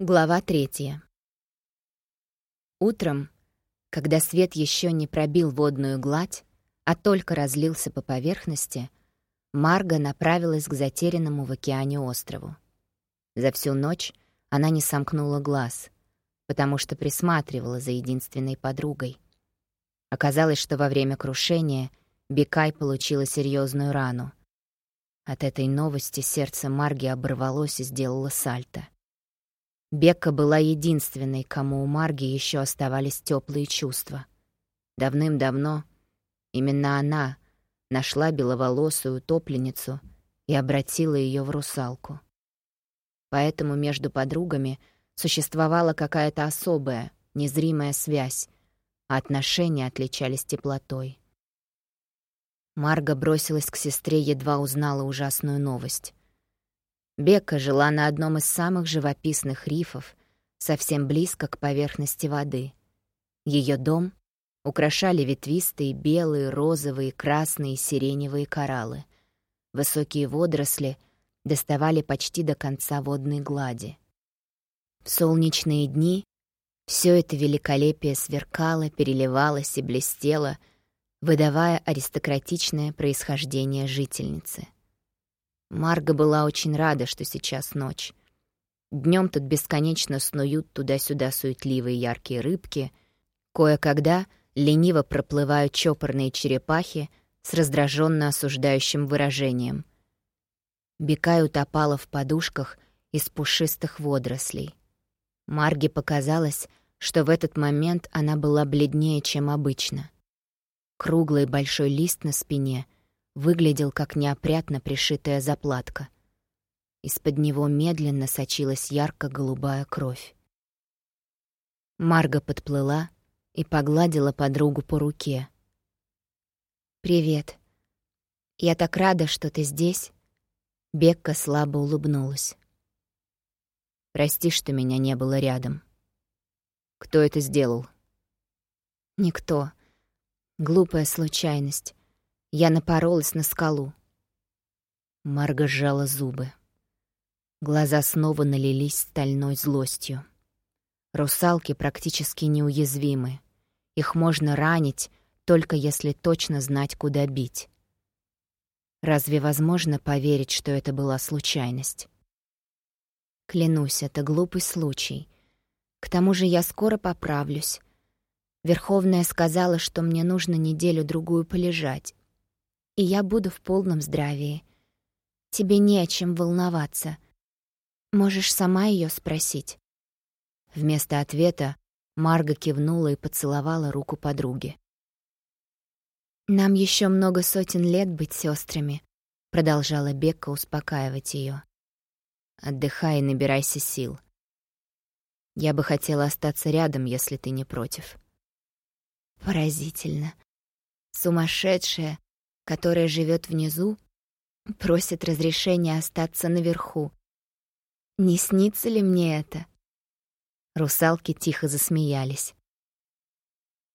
Глава третья. Утром, когда свет еще не пробил водную гладь, а только разлился по поверхности, Марга направилась к затерянному в океане острову. За всю ночь она не сомкнула глаз, потому что присматривала за единственной подругой. Оказалось, что во время крушения Бикай получила серьезную рану. От этой новости сердце Марги оборвалось и сделало сальто. Бекка была единственной, кому у Марги еще оставались теплые чувства. Давным-давно именно она нашла беловолосую утопленницу и обратила ее в русалку. Поэтому между подругами существовала какая-то особая, незримая связь, а отношения отличались теплотой. Марга бросилась к сестре, едва узнала ужасную новость. Бека жила на одном из самых живописных рифов, совсем близко к поверхности воды. Ее дом украшали ветвистые белые, розовые, красные сиреневые кораллы. Высокие водоросли доставали почти до конца водной глади. В солнечные дни все это великолепие сверкало, переливалось и блестело, выдавая аристократичное происхождение жительницы. Марга была очень рада, что сейчас ночь. Днем тут бесконечно снуют туда-сюда суетливые яркие рыбки. Кое-когда лениво проплывают чопорные черепахи с раздраженно осуждающим выражением. Бекай утопала в подушках из пушистых водорослей. Марге показалось, что в этот момент она была бледнее, чем обычно. Круглый большой лист на спине выглядел как неопрятно пришитая заплатка. Из-под него медленно сочилась ярко-голубая кровь. Марга подплыла и погладила подругу по руке. «Привет. Я так рада, что ты здесь». Бекка слабо улыбнулась. «Прости, что меня не было рядом. Кто это сделал?» «Никто. Глупая случайность. Я напоролась на скалу. Марга сжала зубы. Глаза снова налились стальной злостью. Русалки практически неуязвимы. Их можно ранить, только если точно знать, куда бить. Разве возможно поверить, что это была случайность? Клянусь, это глупый случай. К тому же я скоро поправлюсь. Верховная сказала, что мне нужно неделю-другую полежать и я буду в полном здравии. Тебе не о чем волноваться. Можешь сама ее спросить». Вместо ответа Марга кивнула и поцеловала руку подруги. «Нам еще много сотен лет быть сестрами, продолжала Бекка успокаивать ее. «Отдыхай и набирайся сил. Я бы хотела остаться рядом, если ты не против». Поразительно. Сумасшедшая, которая живет внизу, просит разрешения остаться наверху. Не снится ли мне это? Русалки тихо засмеялись.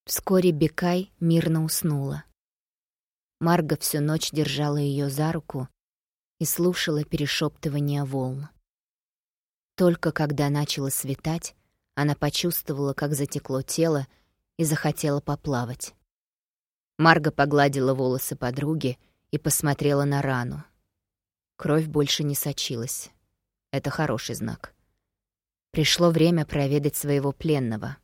Вскоре Бекай мирно уснула. Марга всю ночь держала ее за руку и слушала перешептывания волн. Только когда начало светать, она почувствовала, как затекло тело и захотела поплавать. Марга погладила волосы подруги и посмотрела на рану. Кровь больше не сочилась. Это хороший знак. Пришло время проведать своего пленного.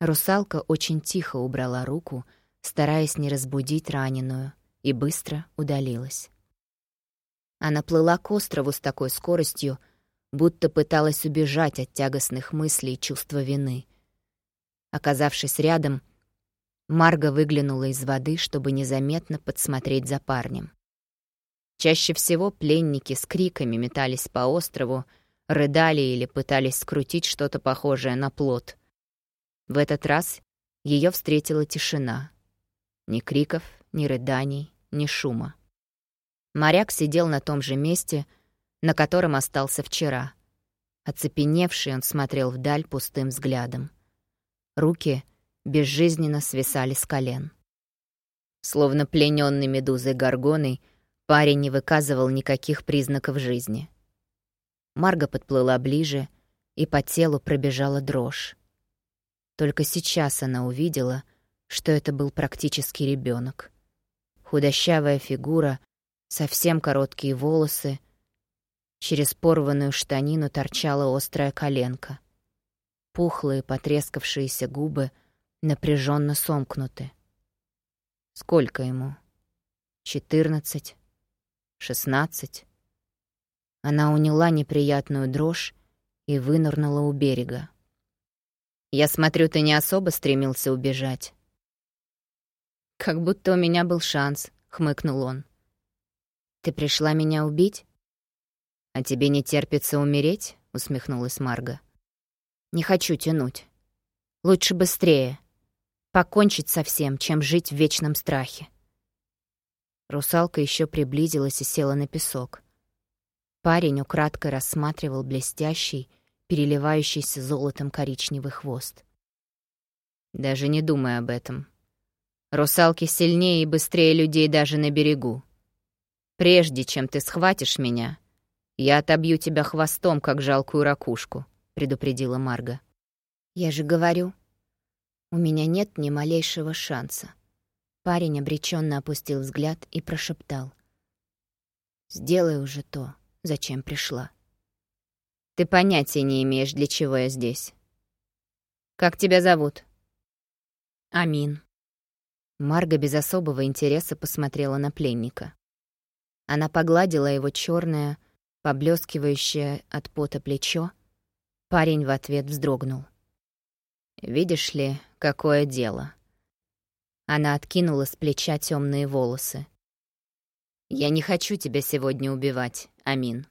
Русалка очень тихо убрала руку, стараясь не разбудить раненую, и быстро удалилась. Она плыла к острову с такой скоростью, будто пыталась убежать от тягостных мыслей и чувства вины. Оказавшись рядом, Марга выглянула из воды, чтобы незаметно подсмотреть за парнем. Чаще всего пленники с криками метались по острову, рыдали или пытались скрутить что-то похожее на плод. В этот раз ее встретила тишина. Ни криков, ни рыданий, ни шума. Моряк сидел на том же месте, на котором остался вчера. Оцепеневший он смотрел вдаль пустым взглядом. Руки — безжизненно свисали с колен. Словно плененный медузой горгоной, парень не выказывал никаких признаков жизни. Марга подплыла ближе и по телу пробежала дрожь. Только сейчас она увидела, что это был практически ребенок. Худощавая фигура, совсем короткие волосы, через порванную штанину торчала острая коленка. Пухлые, потрескавшиеся губы напряженно сомкнуты. Сколько ему? Четырнадцать? Шестнадцать? Она уняла неприятную дрожь и вынырнула у берега. «Я смотрю, ты не особо стремился убежать». «Как будто у меня был шанс», — хмыкнул он. «Ты пришла меня убить?» «А тебе не терпится умереть?» — усмехнулась Марга. «Не хочу тянуть. Лучше быстрее. Покончить со всем, чем жить в вечном страхе». Русалка еще приблизилась и села на песок. Парень украдкой рассматривал блестящий, переливающийся золотом коричневый хвост. «Даже не думай об этом. Русалки сильнее и быстрее людей даже на берегу. Прежде чем ты схватишь меня, я отобью тебя хвостом, как жалкую ракушку», — предупредила Марга. «Я же говорю, у меня нет ни малейшего шанса». Парень обреченно опустил взгляд и прошептал. «Сделай уже то, зачем пришла. Ты понятия не имеешь, для чего я здесь. Как тебя зовут? Амин. Марга без особого интереса посмотрела на пленника. Она погладила его черное, поблескивающее от пота плечо. Парень в ответ вздрогнул. «Видишь ли, какое дело?» Она откинула с плеча темные волосы. «Я не хочу тебя сегодня убивать, Амин.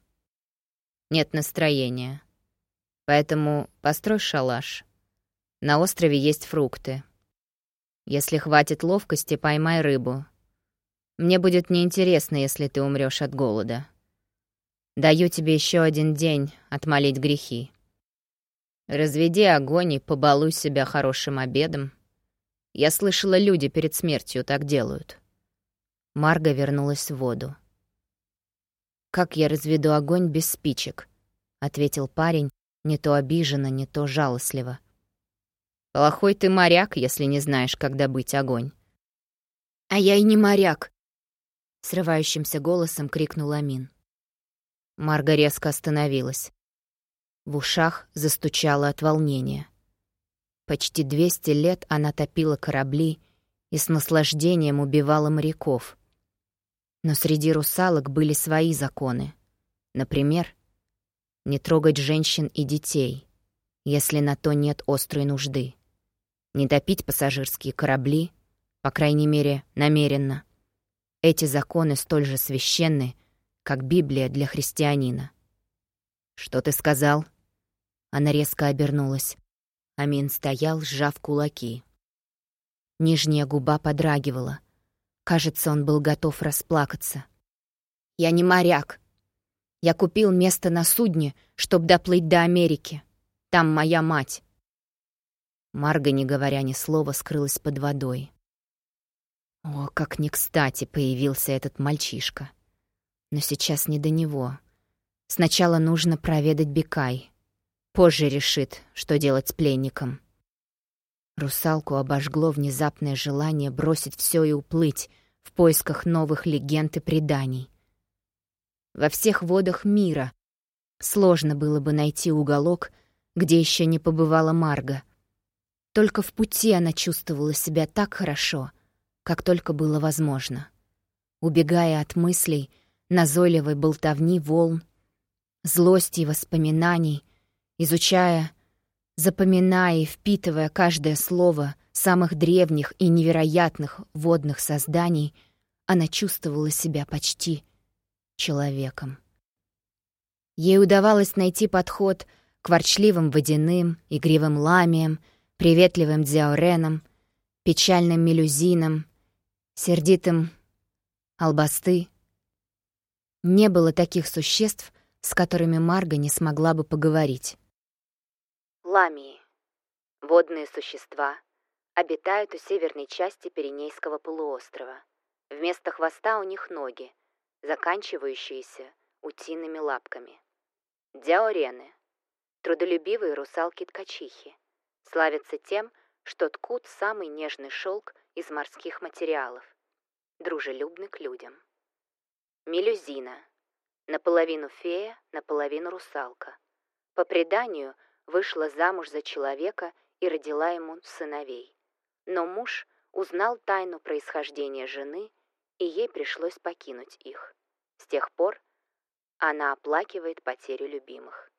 Нет настроения. Поэтому построй шалаш. На острове есть фрукты. Если хватит ловкости, поймай рыбу. Мне будет неинтересно, если ты умрёшь от голода. Даю тебе ещё один день отмолить грехи. Разведи огонь и побалуй себя хорошим обедом. Я слышала, люди перед смертью так делают. Марга вернулась в воду. «Как я разведу огонь без спичек?» — ответил парень, не то обиженно, не то жалостливо. «Плохой ты моряк, если не знаешь, как добыть огонь». «А я и не моряк!» — срывающимся голосом крикнул Амин. Марга резко остановилась. В ушах застучало от волнения. Почти двести лет она топила корабли и с наслаждением убивала моряков — но среди русалок были свои законы. Например, не трогать женщин и детей, если на то нет острой нужды. Не топить пассажирские корабли, по крайней мере, намеренно. Эти законы столь же священны, как Библия для христианина. «Что ты сказал?» Она резко обернулась. Амин стоял, сжав кулаки. Нижняя губа подрагивала. Кажется, он был готов расплакаться. «Я не моряк. Я купил место на судне, чтобы доплыть до Америки. Там моя мать». Марга, не говоря ни слова, скрылась под водой. О, как не кстати появился этот мальчишка. Но сейчас не до него. Сначала нужно проведать Бекай. Позже решит, что делать с пленником. Русалку обожгло внезапное желание бросить все и уплыть в поисках новых легенд и преданий. Во всех водах мира сложно было бы найти уголок, где еще не побывала Марга. Только в пути она чувствовала себя так хорошо, как только было возможно. Убегая от мыслей, назойливой болтовни волн, злости и воспоминаний, изучая запоминая и впитывая каждое слово самых древних и невероятных водных созданий, она чувствовала себя почти человеком. Ей удавалось найти подход к ворчливым водяным, игривым ламиям, приветливым дзяоренам, печальным мелюзинам, сердитым албасты. Не было таких существ, с которыми Марга не смогла бы поговорить. Ламии. Водные существа обитают у северной части Пиренейского полуострова. Вместо хвоста у них ноги, заканчивающиеся утиными лапками. Диаорены. трудолюбивые русалки-ткачихи. Славятся тем, что ткут самый нежный шелк из морских материалов. Дружелюбны к людям. Мелюзина. Наполовину фея, наполовину русалка. По преданию, вышла замуж за человека и родила ему сыновей. Но муж узнал тайну происхождения жены, и ей пришлось покинуть их. С тех пор она оплакивает потерю любимых.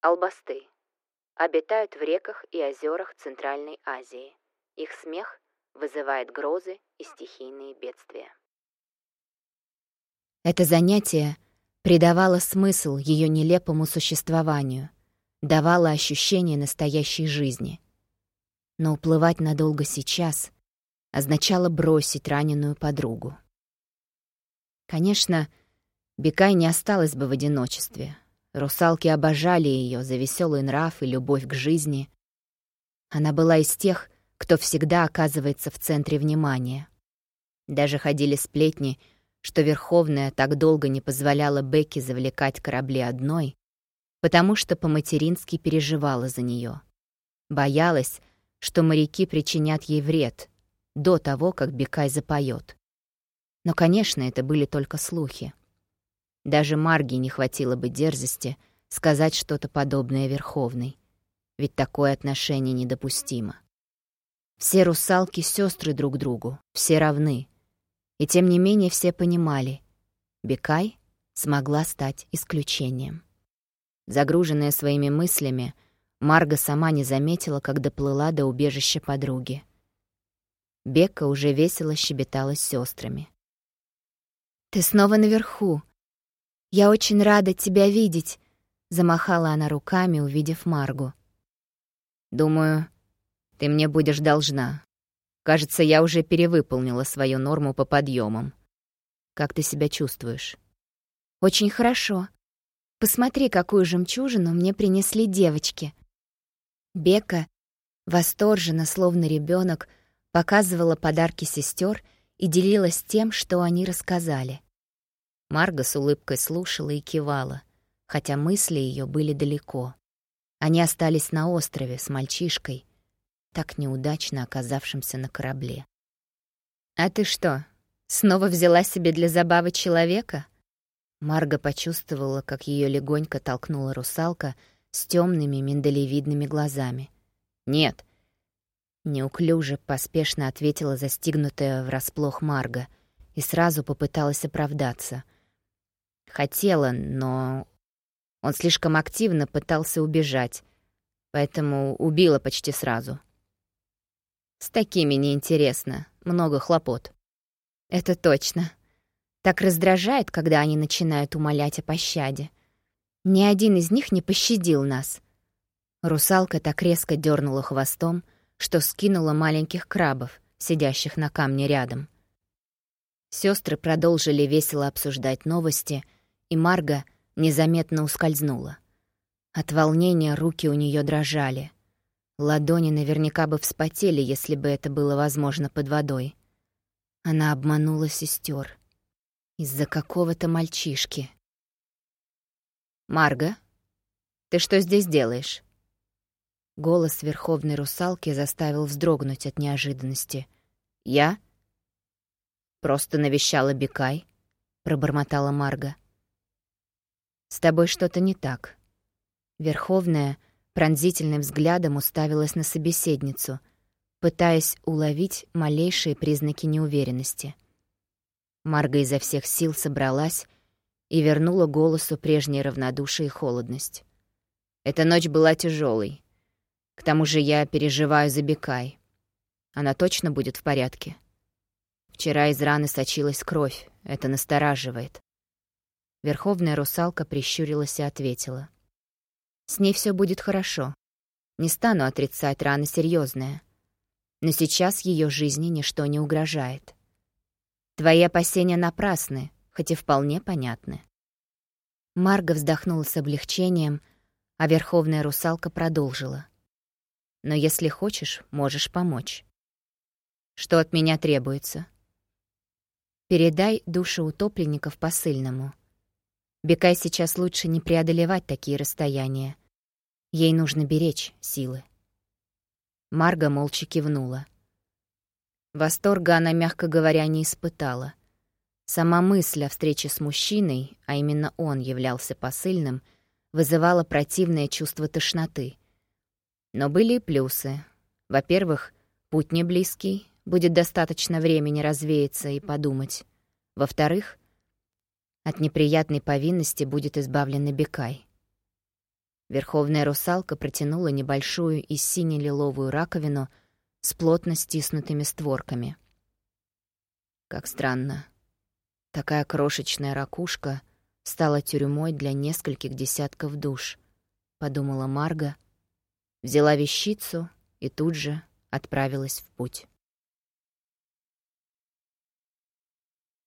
Албасты. Обитают в реках и озерах Центральной Азии. Их смех вызывает грозы и стихийные бедствия. Это занятие придавало смысл ее нелепому существованию, давало ощущение настоящей жизни. Но уплывать надолго сейчас означало бросить раненую подругу. Конечно, Бекай не осталась бы в одиночестве. Русалки обожали ее за веселый нрав и любовь к жизни. Она была из тех, кто всегда оказывается в центре внимания. Даже ходили сплетни — что Верховная так долго не позволяла Бекке завлекать корабли одной, потому что по-матерински переживала за нее. Боялась, что моряки причинят ей вред до того, как Бекай запоет. Но, конечно, это были только слухи. Даже Марги не хватило бы дерзости сказать что-то подобное Верховной, ведь такое отношение недопустимо. Все русалки — сестры друг другу, все равны — и тем не менее все понимали, Бекай смогла стать исключением. Загруженная своими мыслями, Марга сама не заметила, как доплыла до убежища подруги. Бекка уже весело щебетала с сестрами. «Ты снова наверху. Я очень рада тебя видеть», — замахала она руками, увидев Маргу. «Думаю, ты мне будешь должна», Кажется, я уже перевыполнила свою норму по подъемам. Как ты себя чувствуешь? Очень хорошо. Посмотри, какую жемчужину мне принесли девочки. Бека, восторженно, словно ребенок, показывала подарки сестер и делилась тем, что они рассказали. Марга с улыбкой слушала и кивала, хотя мысли ее были далеко. Они остались на острове с мальчишкой — так неудачно оказавшимся на корабле. «А ты что, снова взяла себе для забавы человека?» Марга почувствовала, как ее легонько толкнула русалка с темными миндалевидными глазами. «Нет». Неуклюже, поспешно ответила застигнутая врасплох Марга и сразу попыталась оправдаться. Хотела, но он слишком активно пытался убежать, поэтому убила почти сразу. С такими неинтересно, много хлопот. Это точно. Так раздражает, когда они начинают умолять о пощаде. Ни один из них не пощадил нас. Русалка так резко дернула хвостом, что скинула маленьких крабов, сидящих на камне рядом. Сестры продолжили весело обсуждать новости, и Марга незаметно ускользнула. От волнения руки у нее дрожали. Ладони наверняка бы вспотели, если бы это было возможно под водой. Она обманула сестер Из-за какого-то мальчишки. «Марга, ты что здесь делаешь?» Голос верховной русалки заставил вздрогнуть от неожиданности. «Я?» «Просто навещала Бекай», — пробормотала Марга. «С тобой что-то не так». Верховная пронзительным взглядом уставилась на собеседницу, пытаясь уловить малейшие признаки неуверенности. Марга изо всех сил собралась и вернула голосу прежнее равнодушие и холодность. Эта ночь была тяжелой. К тому же я переживаю за Бекай. Она точно будет в порядке. Вчера из раны сочилась кровь. Это настораживает. Верховная русалка прищурилась и ответила. С ней все будет хорошо. Не стану отрицать, рана серьезная. Но сейчас ее жизни ничто не угрожает. Твои опасения напрасны, хоть и вполне понятны. Марга вздохнула с облегчением, а верховная русалка продолжила. «Но если хочешь, можешь помочь. Что от меня требуется?» «Передай души утопленников посыльному. Бекай сейчас лучше не преодолевать такие расстояния. Ей нужно беречь силы. Марга молча кивнула. Восторга она, мягко говоря, не испытала. Сама мысль о встрече с мужчиной, а именно он являлся посыльным, вызывала противное чувство тошноты. Но были и плюсы. Во-первых, путь не близкий, будет достаточно времени развеяться и подумать. Во-вторых, от неприятной повинности будет избавлен Бекай. Верховная русалка протянула небольшую и сине-лиловую раковину с плотно стиснутыми створками. Как странно. Такая крошечная ракушка стала тюрьмой для нескольких десятков душ, подумала Марга, взяла вещицу и тут же отправилась в путь.